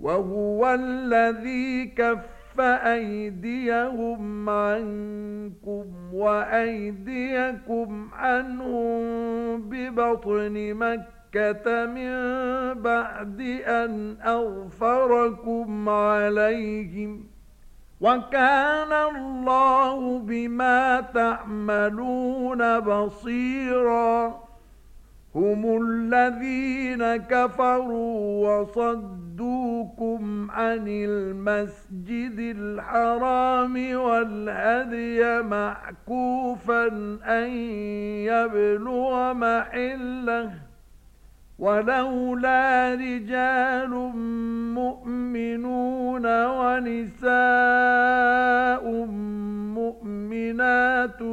وهو الذي كف أيديهم عنكم وأيديكم عنهم ببطن مكة من بعد أن أغفركم عليهم وكان الله بما تعملون بصيرا هم الذين كفروا وصدوكم عن المسجد الحرام والهدي معكوفا أن يبلغ محله ولولا رجال مؤمنون ونساء